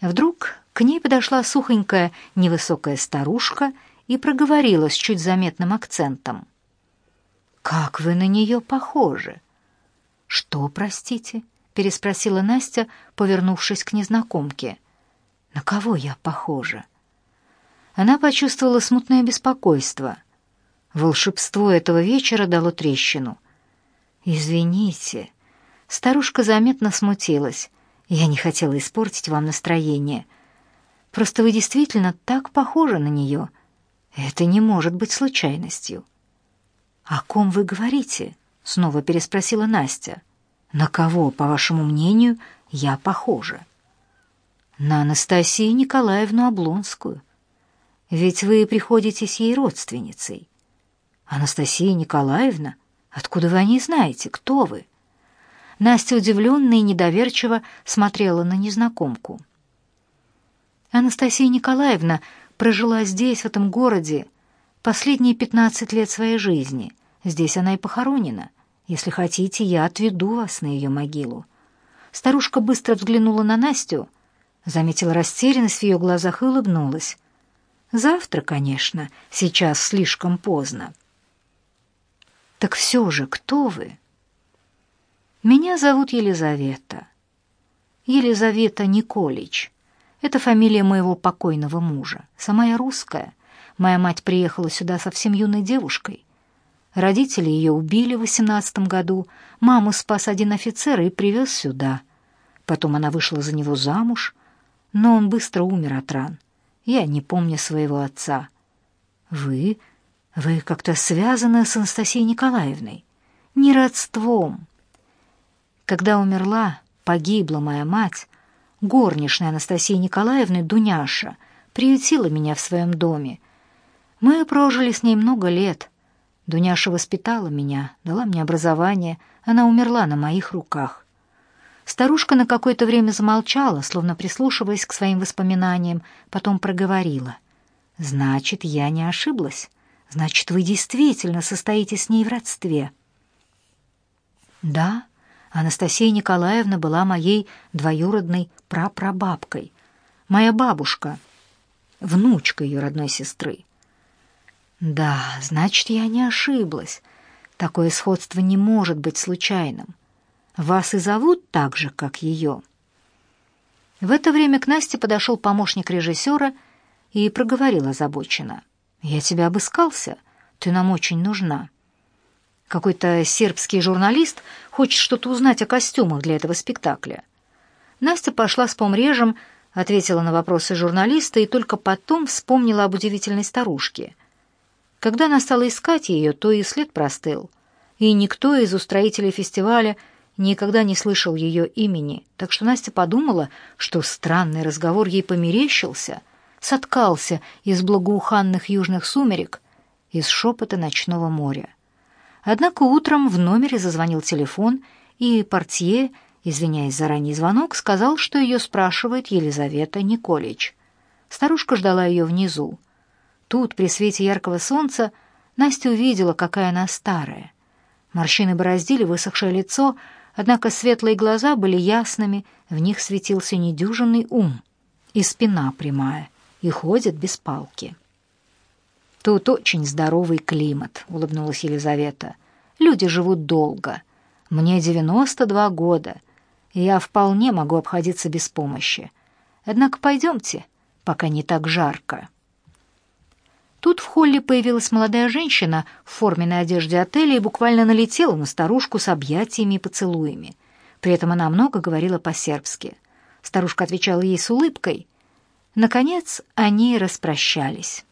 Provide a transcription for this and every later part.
Вдруг к ней подошла сухонькая невысокая старушка и проговорила с чуть заметным акцентом. «Как вы на нее похожи!» «Что, простите?» — переспросила Настя, повернувшись к незнакомке. «На кого я похожа?» Она почувствовала смутное беспокойство. Волшебство этого вечера дало трещину. «Извините». Старушка заметно смутилась. «Я не хотела испортить вам настроение. Просто вы действительно так похожи на нее. Это не может быть случайностью». «О ком вы говорите?» — снова переспросила Настя. «На кого, по вашему мнению, я похожа?» «На Анастасию Николаевну Облонскую. Ведь вы приходитесь ей родственницей». «Анастасия Николаевна? Откуда вы о ней знаете? Кто вы?» Настя удивленно и недоверчиво смотрела на незнакомку. Анастасия Николаевна прожила здесь, в этом городе, последние пятнадцать лет своей жизни. Здесь она и похоронена. Если хотите, я отведу вас на ее могилу». Старушка быстро взглянула на Настю, заметила растерянность в ее глазах и улыбнулась. «Завтра, конечно, сейчас слишком поздно». «Так все же, кто вы?» «Меня зовут Елизавета. Елизавета Николич. Это фамилия моего покойного мужа. Сама я русская. Моя мать приехала сюда совсем юной девушкой. Родители ее убили в восемнадцатом году, маму спас один офицер и привез сюда. Потом она вышла за него замуж, но он быстро умер от ран. Я не помню своего отца. Вы... вы как-то связаны с Анастасией Николаевной. Не родством. Когда умерла, погибла моя мать, горничная Анастасия Николаевна Дуняша приютила меня в своем доме. Мы прожили с ней много лет — Дуняша воспитала меня, дала мне образование, она умерла на моих руках. Старушка на какое-то время замолчала, словно прислушиваясь к своим воспоминаниям, потом проговорила. «Значит, я не ошиблась. Значит, вы действительно состоите с ней в родстве». «Да, Анастасия Николаевна была моей двоюродной прапрабабкой, моя бабушка, внучка ее родной сестры. Да, значит, я не ошиблась. Такое сходство не может быть случайным. Вас и зовут так же, как ее. В это время к Насте подошел помощник режиссера и проговорил озабоченно. «Я тебя обыскался. Ты нам очень нужна. Какой-то сербский журналист хочет что-то узнать о костюмах для этого спектакля». Настя пошла с помрежем, ответила на вопросы журналиста и только потом вспомнила об удивительной старушке — когда она стала искать ее, то и след простыл, и никто из устроителей фестиваля никогда не слышал ее имени, так что Настя подумала, что странный разговор ей померещился, соткался из благоуханных южных сумерек, из шепота ночного моря. Однако утром в номере зазвонил телефон, и портье, извиняясь за ранний звонок, сказал, что ее спрашивает Елизавета Николич. Старушка ждала ее внизу. Тут, при свете яркого солнца, Настя увидела, какая она старая. Морщины бороздили высохшее лицо, однако светлые глаза были ясными, в них светился недюжинный ум, и спина прямая, и ходит без палки. «Тут очень здоровый климат», — улыбнулась Елизавета. «Люди живут долго. Мне девяносто два года, и я вполне могу обходиться без помощи. Однако пойдемте, пока не так жарко». Тут в холле появилась молодая женщина в форменной одежде отеля и буквально налетела на старушку с объятиями и поцелуями. При этом она много говорила по-сербски. Старушка отвечала ей с улыбкой. Наконец они распрощались.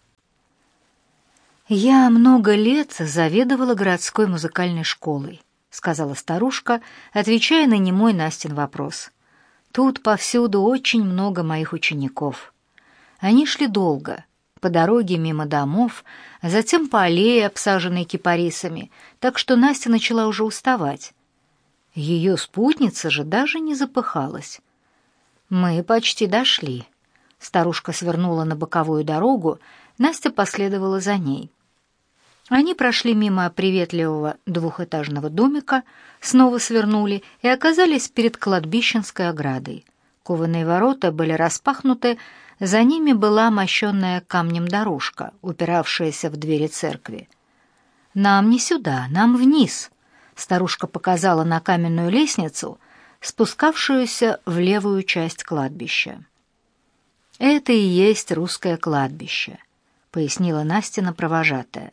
«Я много лет заведовала городской музыкальной школой», — сказала старушка, отвечая на немой Настин вопрос. «Тут повсюду очень много моих учеников. Они шли долго, по дороге мимо домов, затем по аллее, обсаженной кипарисами, так что Настя начала уже уставать. Ее спутница же даже не запыхалась. «Мы почти дошли». Старушка свернула на боковую дорогу, Настя последовала за ней. Они прошли мимо приветливого двухэтажного домика, снова свернули и оказались перед кладбищенской оградой. Кованые ворота были распахнуты, за ними была мощенная камнем дорожка, упиравшаяся в двери церкви. «Нам не сюда, нам вниз», — старушка показала на каменную лестницу, спускавшуюся в левую часть кладбища. «Это и есть русское кладбище», — пояснила Настина провожатая.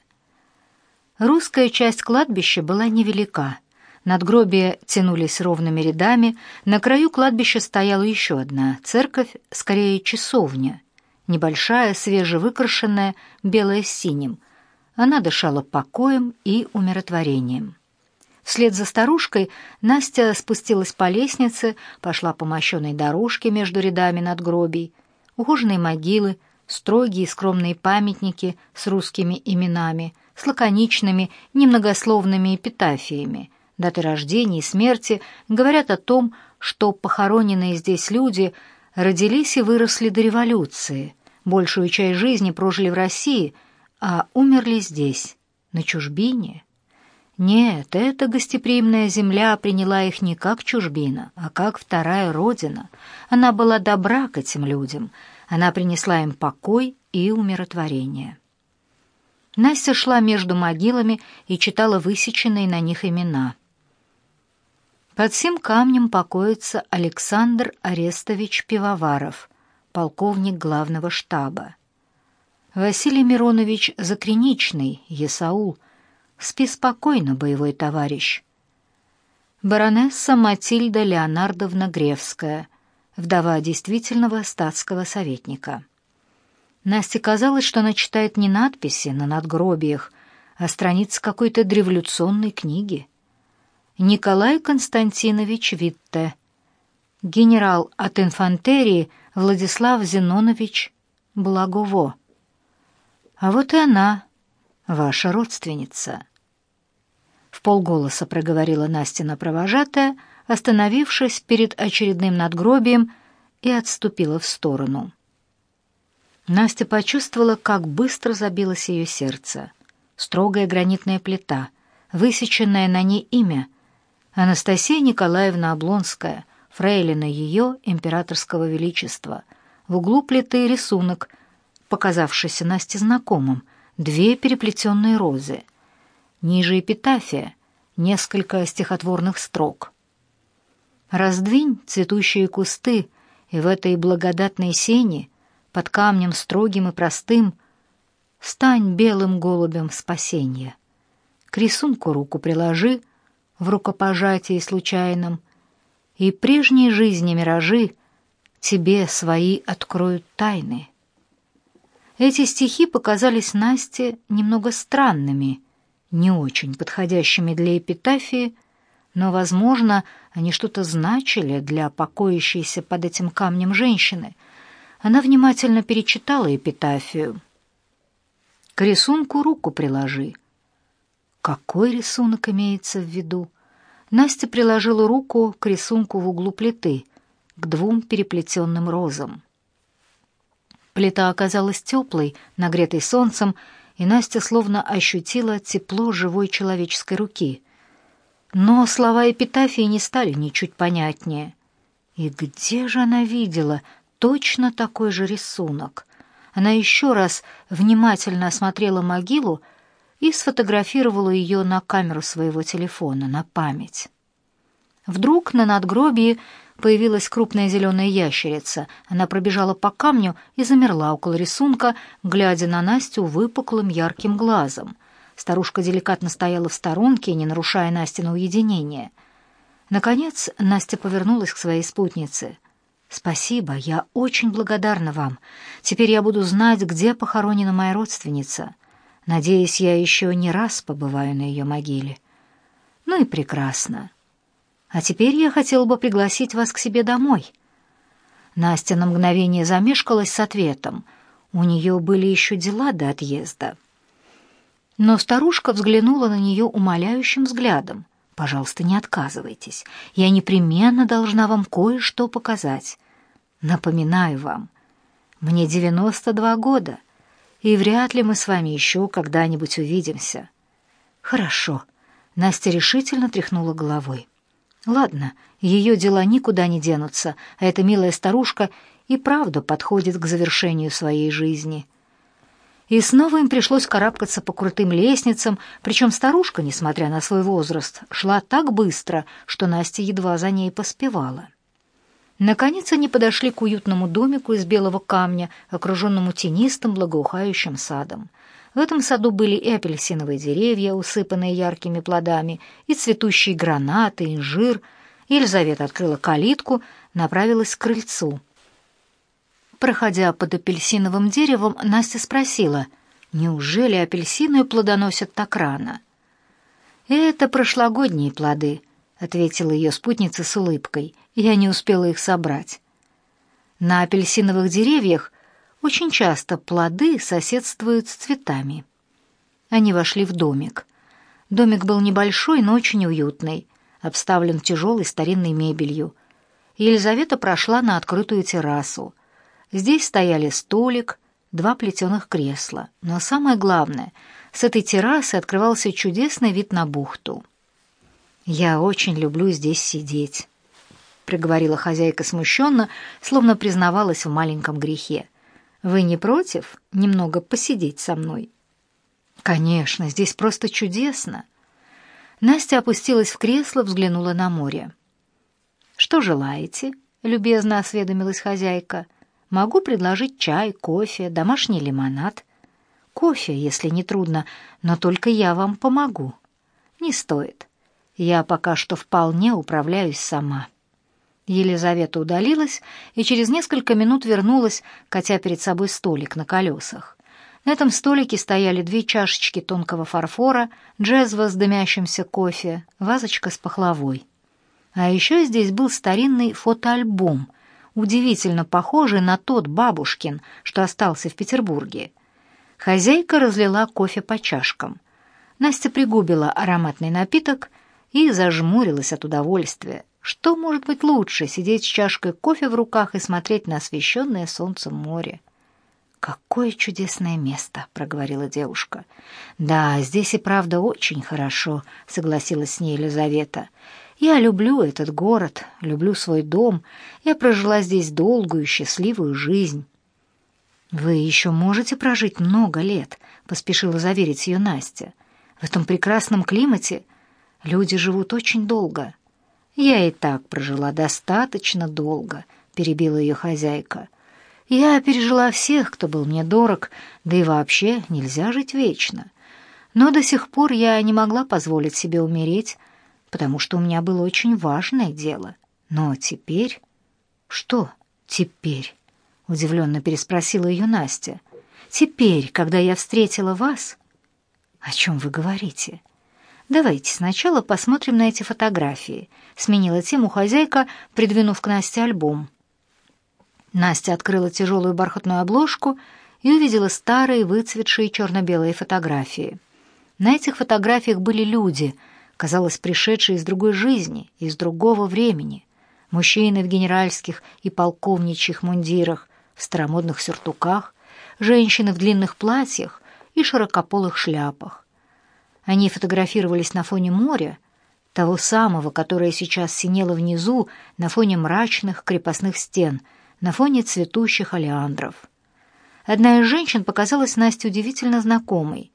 Русская часть кладбища была невелика. Надгробия тянулись ровными рядами, на краю кладбища стояла еще одна церковь, скорее часовня, небольшая, свежевыкрашенная, белая с синим. Она дышала покоем и умиротворением. Вслед за старушкой Настя спустилась по лестнице, пошла по мощенной дорожке между рядами надгробий, ухоженные могилы, строгие и скромные памятники с русскими именами — с лаконичными, немногословными эпитафиями. Даты рождения и смерти говорят о том, что похороненные здесь люди родились и выросли до революции, большую часть жизни прожили в России, а умерли здесь, на чужбине. Нет, эта гостеприимная земля приняла их не как чужбина, а как вторая родина. Она была добра к этим людям, она принесла им покой и умиротворение. Настя шла между могилами и читала высеченные на них имена. Под всем камнем покоится Александр Арестович Пивоваров, полковник главного штаба. Василий Миронович Закриничный, Есаул, спи спокойно, боевой товарищ. Баронесса Матильда Леонардовна Гревская, вдова действительного статского советника. Насте казалось, что она читает не надписи на надгробиях, а страницы какой-то древолюционной книги. Николай Константинович Витте, генерал от инфантерии Владислав Зенонович Благово. А вот и она, ваша родственница. В полголоса проговорила Настина провожатая, остановившись перед очередным надгробием, и отступила в сторону. Настя почувствовала, как быстро забилось ее сердце. Строгая гранитная плита, высеченное на ней имя — Анастасия Николаевна Облонская, фрейлина ее императорского величества. В углу плиты рисунок, показавшийся Насте знакомым, две переплетенные розы. Ниже эпитафия, несколько стихотворных строк. «Раздвинь цветущие кусты, и в этой благодатной сене — под камнем строгим и простым, стань белым голубем спасения. К рисунку руку приложи в рукопожатии случайном, и прежней жизни миражи тебе свои откроют тайны. Эти стихи показались Насте немного странными, не очень подходящими для эпитафии, но, возможно, они что-то значили для покоящейся под этим камнем женщины, она внимательно перечитала эпитафию. «К рисунку руку приложи». Какой рисунок имеется в виду? Настя приложила руку к рисунку в углу плиты, к двум переплетенным розам. Плита оказалась теплой, нагретой солнцем, и Настя словно ощутила тепло живой человеческой руки. Но слова эпитафии не стали ничуть понятнее. И где же она видела точно такой же рисунок. Она еще раз внимательно осмотрела могилу и сфотографировала ее на камеру своего телефона, на память. Вдруг на надгробии появилась крупная зеленая ящерица. Она пробежала по камню и замерла около рисунка, глядя на Настю выпуклым ярким глазом. Старушка деликатно стояла в сторонке, не нарушая Настина уединение. Наконец Настя повернулась к своей спутнице. «Спасибо, я очень благодарна вам. Теперь я буду знать, где похоронена моя родственница. Надеюсь, я еще не раз побываю на ее могиле». «Ну и прекрасно. А теперь я хотела бы пригласить вас к себе домой». Настя на мгновение замешкалась с ответом. У нее были еще дела до отъезда. Но старушка взглянула на нее умоляющим взглядом. «Пожалуйста, не отказывайтесь. Я непременно должна вам кое-что показать. Напоминаю вам, мне 92 года, и вряд ли мы с вами еще когда-нибудь увидимся. Хорошо. Настя решительно тряхнула головой. Ладно, ее дела никуда не денутся, а эта милая старушка и правда подходит к завершению своей жизни. И снова им пришлось карабкаться по крутым лестницам, причем старушка, несмотря на свой возраст, шла так быстро, что Настя едва за ней поспевала. Наконец они подошли к уютному домику из белого камня, окруженному тенистым благоухающим садом. В этом саду были и апельсиновые деревья, усыпанные яркими плодами, и цветущие гранаты, инжир. Елизавета открыла калитку, направилась к крыльцу. Проходя под апельсиновым деревом, Настя спросила, «Неужели апельсины плодоносят так рано?» «Это прошлогодние плоды», — ответила ее спутница с улыбкой. «Я не успела их собрать». На апельсиновых деревьях очень часто плоды соседствуют с цветами. Они вошли в домик. Домик был небольшой, но очень уютный, обставлен тяжелой старинной мебелью. Елизавета прошла на открытую террасу. Здесь стояли столик, два плетеных кресла. Но самое главное, с этой террасы открывался чудесный вид на бухту. «Я очень люблю здесь сидеть», — проговорила хозяйка смущенно, словно признавалась в маленьком грехе. Вы не против немного посидеть со мной? Конечно, здесь просто чудесно. Настя опустилась в кресло, взглянула на море. Что желаете? любезно осведомилась хозяйка. Могу предложить чай, кофе, домашний лимонад. Кофе, если не трудно, но только я вам помогу. Не стоит. Я пока что вполне управляюсь сама. Елизавета удалилась и через несколько минут вернулась, катя перед собой столик на колесах. На этом столике стояли две чашечки тонкого фарфора, джезва с дымящимся кофе, вазочка с пахлавой. А еще здесь был старинный фотоальбом, удивительно похожий на тот бабушкин, что остался в Петербурге. Хозяйка разлила кофе по чашкам. Настя пригубила ароматный напиток и зажмурилась от удовольствия. Что может быть лучше сидеть с чашкой кофе в руках и смотреть на освещенное солнцем море? «Какое чудесное место!» — проговорила девушка. «Да, здесь и правда очень хорошо», — согласилась с ней Елизавета. «Я люблю этот город, люблю свой дом. Я прожила здесь долгую, счастливую жизнь». «Вы еще можете прожить много лет», — поспешила заверить ее Настя. «В этом прекрасном климате люди живут очень долго». «Я и так прожила достаточно долго», — перебила ее хозяйка. «Я пережила всех, кто был мне дорог, да и вообще нельзя жить вечно. Но до сих пор я не могла позволить себе умереть, потому что у меня было очень важное дело. Но теперь...» «Что теперь?» — удивленно переспросила ее Настя. «Теперь, когда я встретила вас...» «О чем вы говорите?» «Давайте сначала посмотрим на эти фотографии», — сменила тему хозяйка, придвинув к Насте альбом. Настя открыла тяжелую бархатную обложку и увидела старые выцветшие черно-белые фотографии. На этих фотографиях были люди, казалось, пришедшие из другой жизни, из другого времени. Мужчины в генеральских и полковничьих мундирах, в старомодных сюртуках, женщины в длинных платьях и широкополых шляпах. Они фотографировались на фоне моря, того самого, которое сейчас синело внизу на фоне мрачных крепостных стен, на фоне цветущих олеандров. Одна из женщин показалась Насте удивительно знакомой.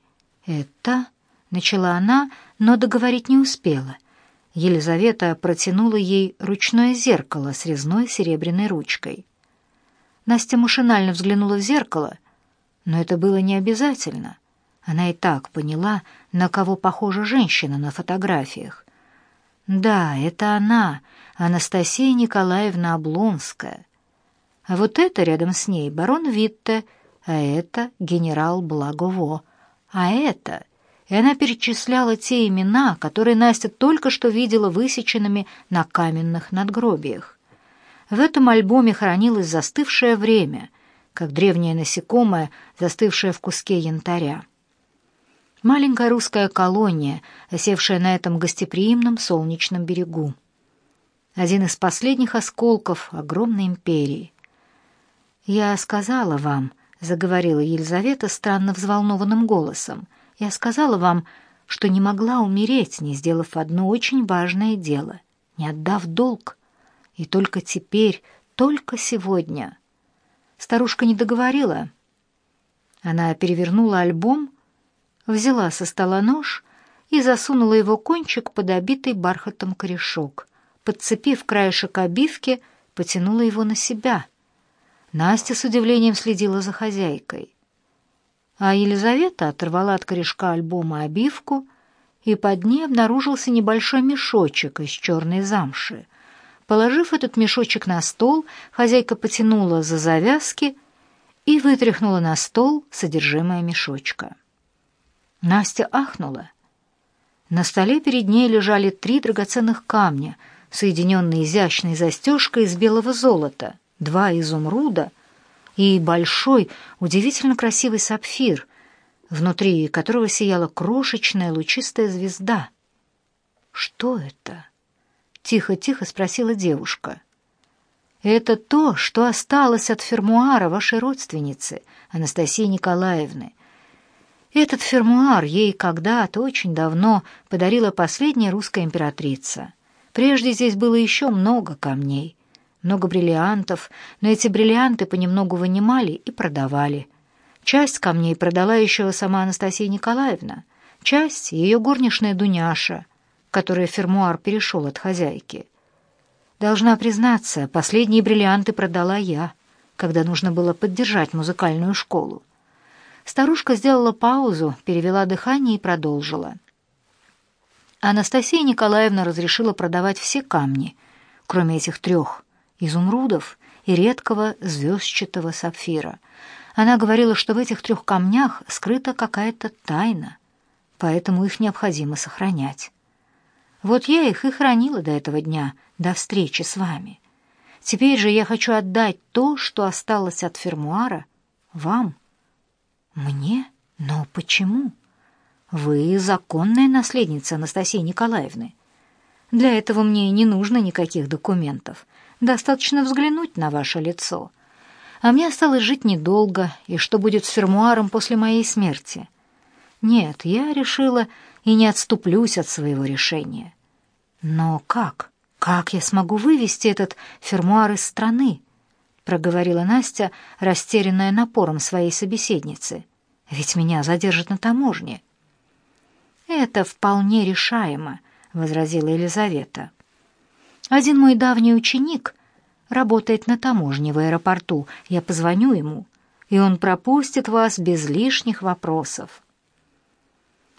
«Это...» — начала она, но договорить не успела. Елизавета протянула ей ручное зеркало с резной серебряной ручкой. Настя машинально взглянула в зеркало, но это было не обязательно. Она и так поняла, на кого похожа женщина на фотографиях. Да, это она, Анастасия Николаевна Облонская. А вот это рядом с ней барон Витте, а это генерал Благово, а это... И она перечисляла те имена, которые Настя только что видела высеченными на каменных надгробиях. В этом альбоме хранилось застывшее время, как древнее насекомое, застывшее в куске янтаря. Маленькая русская колония, осевшая на этом гостеприимном солнечном берегу. Один из последних осколков огромной империи. «Я сказала вам», — заговорила Елизавета странно взволнованным голосом, «я сказала вам, что не могла умереть, не сделав одно очень важное дело. не отдав долг. И только теперь, только сегодня. Старушка не договорила. Она перевернула альбом, взяла со стола нож и засунула его кончик под обитый бархатом корешок. Подцепив краешек обивки, потянула его на себя. Настя с удивлением следила за хозяйкой. А Елизавета оторвала от корешка альбома обивку, и под ней обнаружился небольшой мешочек из черной замши. Положив этот мешочек на стол, хозяйка потянула за завязки и вытряхнула на стол содержимое мешочка. Настя ахнула. На столе перед ней лежали три драгоценных камня, соединенные изящной застежкой из белого золота, два изумруда и большой, удивительно красивый сапфир, внутри которого сияла крошечная лучистая звезда. «Что это?» — тихо-тихо спросила девушка. «Это то, что осталось от фермуара вашей родственницы, Анастасии Николаевны. Этот фермуар ей когда-то очень давно подарила последняя русская императрица. Прежде здесь было еще много камней, много бриллиантов, но эти бриллианты понемногу вынимали и продавали. Часть камней продала еще сама Анастасия Николаевна, часть — ее горничная Дуняша, которой фермуар перешел от хозяйки. Должна признаться, последние бриллианты продала я, когда нужно было поддержать музыкальную школу. Старушка сделала паузу, перевела дыхание и продолжила. Анастасия Николаевна разрешила продавать все камни, кроме этих трех — изумрудов и редкого звездчатого сапфира. Она говорила, что в этих трех камнях скрыта какая-то тайна, поэтому их необходимо сохранять. Вот я их и хранила до этого дня, до встречи с вами. Теперь же я хочу отдать то, что осталось от фермуара, вам. Мне? Но почему? Вы законная наследница Анастасии Николаевны. Для этого мне не нужно никаких документов. Достаточно взглянуть на ваше лицо. А мне осталось жить недолго, и что будет с фермуаром после моей смерти? Нет, я решила и не отступлюсь от своего решения. Но как? Как я смогу вывести этот фермуар из страны? проговорила Настя, растерянная напором своей собеседницы. Ведь меня задержат на таможне. Это вполне решаемо, возразила Елизавета. Один мой давний ученик работает на таможне в аэропорту. Я позвоню ему, и он пропустит вас без лишних вопросов.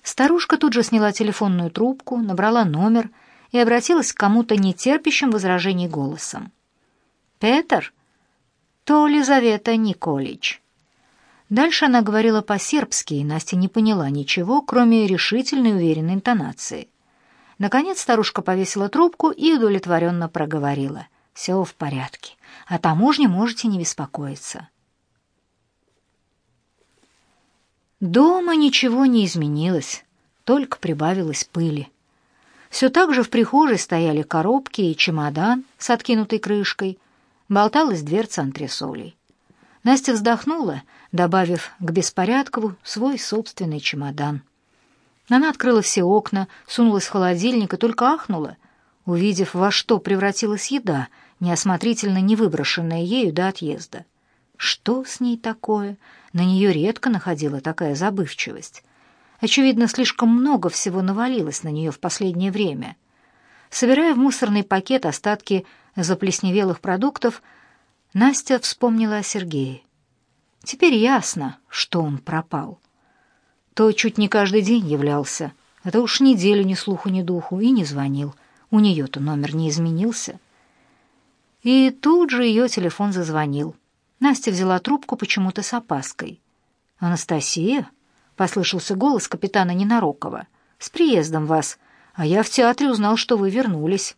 Старушка тут же сняла телефонную трубку, набрала номер и обратилась к кому-то нетерпящим возражений голосом. «Петр? То Лизавета Николич». Дальше она говорила по-сербски, и Настя не поняла ничего, кроме решительной уверенной интонации. Наконец старушка повесила трубку и удовлетворенно проговорила. «Все в порядке. О таможне можете не беспокоиться». Дома ничего не изменилось, только прибавилось пыли. Все так же в прихожей стояли коробки и чемодан с откинутой крышкой, болталась дверца антресолей. Настя вздохнула, добавив к беспорядку свой собственный чемодан. Она открыла все окна, сунулась в холодильник и только ахнула, увидев, во что превратилась еда, неосмотрительно не выброшенная ею до отъезда. Что с ней такое? На нее редко находила такая забывчивость. Очевидно, слишком много всего навалилось на нее в последнее время. Собирая в мусорный пакет остатки заплесневелых продуктов, Настя вспомнила о Сергее. Теперь ясно, что он пропал. То чуть не каждый день являлся, а то уж неделю ни слуху, ни духу и не звонил. У нее-то номер не изменился. И тут же ее телефон зазвонил. Настя взяла трубку почему-то с опаской. «Анастасия?» — послышался голос капитана Ненарокова. «С приездом вас, а я в театре узнал, что вы вернулись».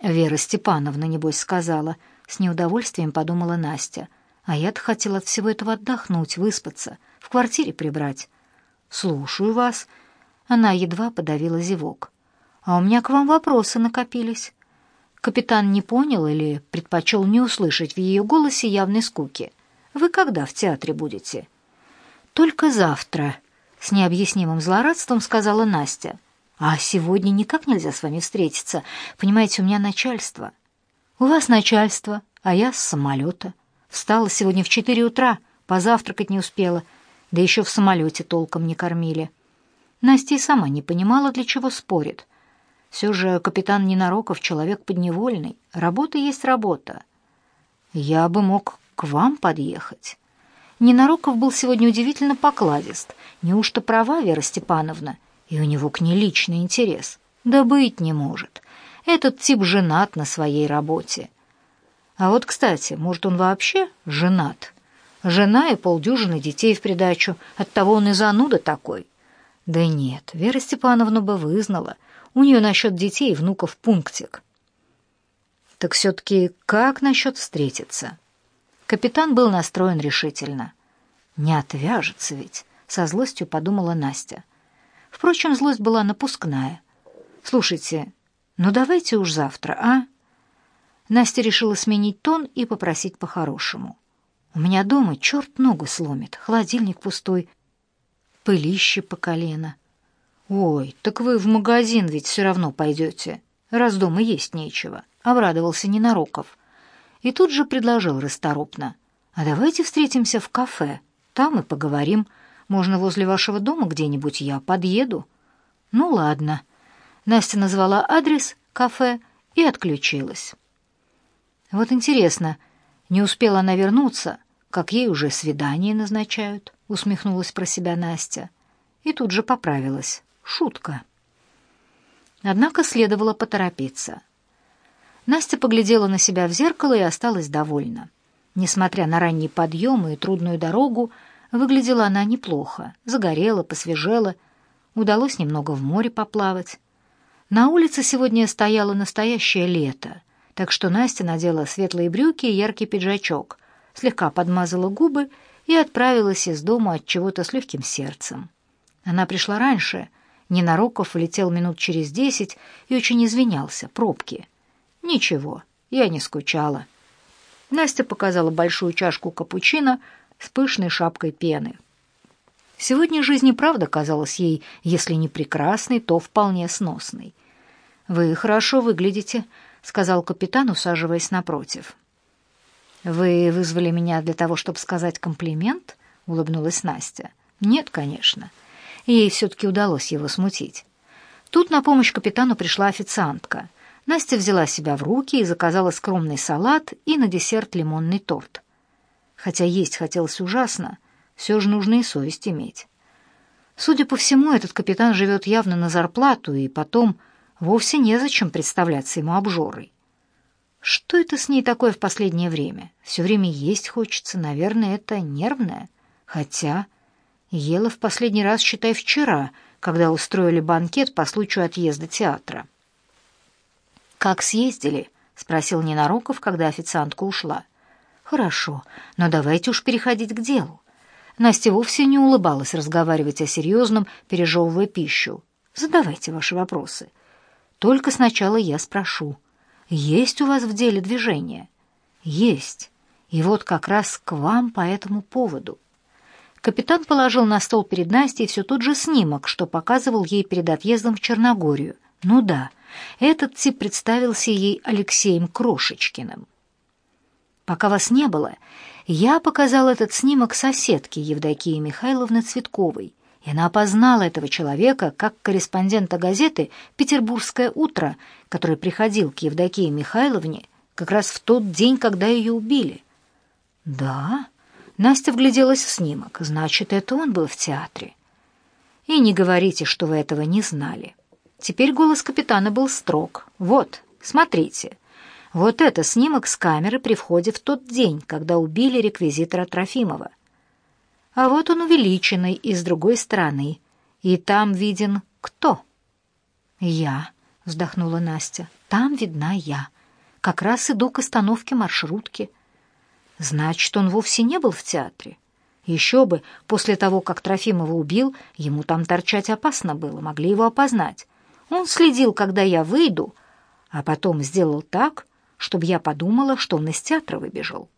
Вера Степановна, небось, сказала — с неудовольствием подумала Настя. А я-то хотела от всего этого отдохнуть, выспаться, в квартире прибрать. Слушаю вас. Она едва подавила зевок. А у меня к вам вопросы накопились. Капитан не понял или предпочел не услышать в ее голосе явной скуки. Вы когда в театре будете? Только завтра, с необъяснимым злорадством сказала Настя. А сегодня никак нельзя с вами встретиться. Понимаете, у меня начальство. У вас начальство, а я с самолета. Встала сегодня в четыре утра, позавтракать не успела, да еще в самолете толком не кормили. Настя и сама не понимала, для чего спорит. Все же капитан Ненароков человек подневольный. Работа есть работа. Я бы мог к вам подъехать. Ненароков был сегодня удивительно покладист. Неужто права Вера Степановна? И у него к ней личный интерес. Да быть не может. Этот тип женат на своей работе. А вот, кстати, может, он вообще женат? Жена и полдюжины детей в придачу. Оттого он и зануда такой. Да нет, Вера Степановна бы вызнала. У нее насчет детей и внуков пунктик. Так все-таки как насчет встретиться? Капитан был настроен решительно. «Не отвяжется ведь», — со злостью подумала Настя. Впрочем, злость была напускная. «Слушайте, ну давайте уж завтра, а?» Настя решила сменить тон и попросить по-хорошему. «У меня дома черт ногу сломит, холодильник пустой, пылище по колено». «Ой, так вы в магазин ведь все равно пойдете, раз дома есть нечего», — обрадовался Ненароков и тут же предложил расторопно. «А давайте встретимся в кафе, там и поговорим. Можно возле вашего дома где-нибудь я подъеду». «Ну ладно». Настя назвала адрес кафе и отключилась. «Вот интересно, не успела она вернуться, как ей уже свидание назначают», — усмехнулась про себя Настя. И тут же поправилась. Шутка. Однако следовало поторопиться. Настя поглядела на себя в зеркало и осталась довольна. Несмотря на ранний подъем и трудную дорогу, выглядела она неплохо, загорела, посвежела, удалось немного в море поплавать. На улице сегодня стояло настоящее лето, так что Настя надела светлые брюки и яркий пиджачок, слегка подмазала губы и отправилась из дома от чего-то с легким сердцем. Она пришла раньше, Ненароков влетел минут через десять и очень извинялся, пробки — Ничего, я не скучала. Настя показала большую чашку капучино с пышной шапкой пены. Сегодня жизнь и правда казалась ей, если не прекрасной, то вполне сносной. «Вы хорошо выглядите», — сказал капитан, усаживаясь напротив. «Вы вызвали меня для того, чтобы сказать комплимент?» — улыбнулась Настя. «Нет, конечно». Ей все-таки удалось его смутить. Тут на помощь капитану пришла официантка — Настя взяла себя в руки и заказала скромный салат и на десерт лимонный торт. Хотя есть хотелось ужасно, все же нужно и совесть иметь. Судя по всему, этот капитан живет явно на зарплату, и потом вовсе незачем представляться ему обжорой. Что это с ней такое в последнее время? Все время есть хочется, наверное, это нервное. Хотя ела в последний раз, считай, вчера, когда устроили банкет по случаю отъезда театра. «Как съездили?» — спросил Ненароков, когда официантка ушла. «Хорошо, но давайте уж переходить к делу». Настя вовсе не улыбалась разговаривать о серьезном, пережевывая пищу. «Задавайте ваши вопросы. Только сначала я спрошу. Есть у вас в деле движение?» «Есть. И вот как раз к вам по этому поводу». Капитан положил на стол перед Настей все тот же снимок, что показывал ей перед отъездом в Черногорию. «Ну да». Этот тип представился ей Алексеем Крошечкиным. Пока вас не было, я показал этот снимок соседке Евдокии Михайловны Цветковой, и она опознала этого человека как корреспондента газеты «Петербургское утро», который приходил к Евдокии Михайловне как раз в тот день, когда ее убили. «Да?» Настя вгляделась в снимок. «Значит, это он был в театре». «И не говорите, что вы этого не знали». Теперь голос капитана был строг. «Вот, смотрите. Вот это снимок с камеры при входе в тот день, когда убили реквизитора Трофимова. А вот он увеличенный и с другой стороны. И там виден кто?» «Я», — вздохнула Настя. «Там видна я. Как раз иду к остановке маршрутки». «Значит, он вовсе не был в театре?» Еще бы, после того, как Трофимова убил, ему там торчать опасно было, могли его опознать. Он следил, когда я выйду, а потом сделал так, чтобы я подумала, что он из театра выбежал.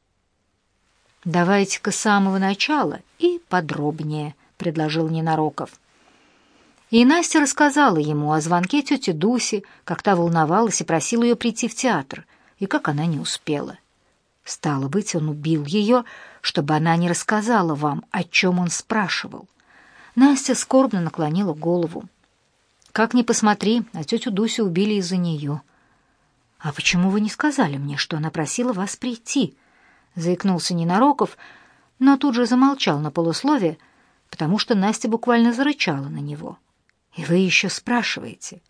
«Давайте-ка с самого начала и подробнее», — предложил Ненароков. И Настя рассказала ему о звонке тети Дуси, как та волновалась и просила ее прийти в театр, и как она не успела. Стало быть, он убил ее, чтобы она не рассказала вам, о чем он спрашивал. Настя скорбно наклонила голову. Как ни посмотри, а тетю Дусю убили из-за нее. «А почему вы не сказали мне, что она просила вас прийти?» — заикнулся Ненароков, но тут же замолчал на полуслове, потому что Настя буквально зарычала на него. «И вы еще спрашиваете?»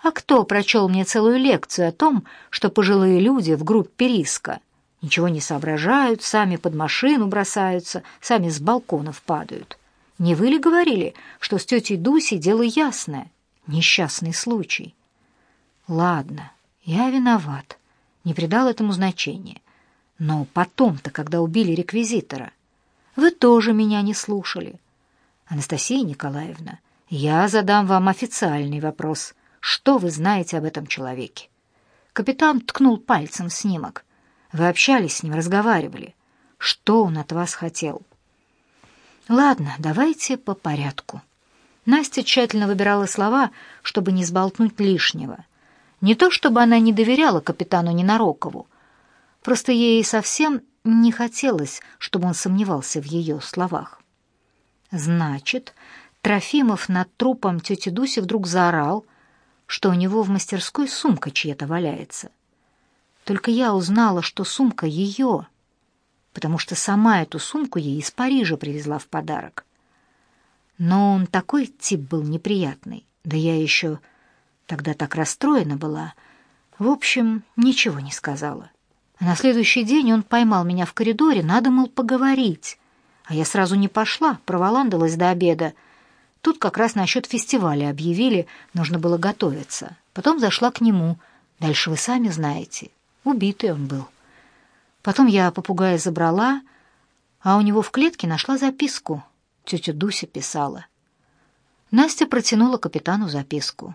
«А кто прочел мне целую лекцию о том, что пожилые люди в группе риска ничего не соображают, сами под машину бросаются, сами с балконов падают?» Не вы ли говорили, что с тетей Дусей дело ясное? Несчастный случай. Ладно, я виноват. Не придал этому значения. Но потом-то, когда убили реквизитора, вы тоже меня не слушали. Анастасия Николаевна, я задам вам официальный вопрос. Что вы знаете об этом человеке? Капитан ткнул пальцем в снимок. Вы общались с ним, разговаривали. Что он от вас хотел? — Ладно, давайте по порядку. Настя тщательно выбирала слова, чтобы не сболтнуть лишнего. Не то чтобы она не доверяла капитану Ненарокову, просто ей совсем не хотелось, чтобы он сомневался в ее словах. Значит, Трофимов над трупом тети Дуси вдруг заорал, что у него в мастерской сумка чья-то валяется. Только я узнала, что сумка ее — потому что сама эту сумку ей из Парижа привезла в подарок. Но он такой тип был неприятный, да я еще тогда так расстроена была. В общем, ничего не сказала. А на следующий день он поймал меня в коридоре, надо, мол, поговорить. А я сразу не пошла, проволандалась до обеда. Тут как раз насчет фестиваля объявили, нужно было готовиться. Потом зашла к нему. Дальше вы сами знаете. Убитый он был. Потом я попугая забрала, а у него в клетке нашла записку. Тетя Дуся писала. Настя протянула капитану записку.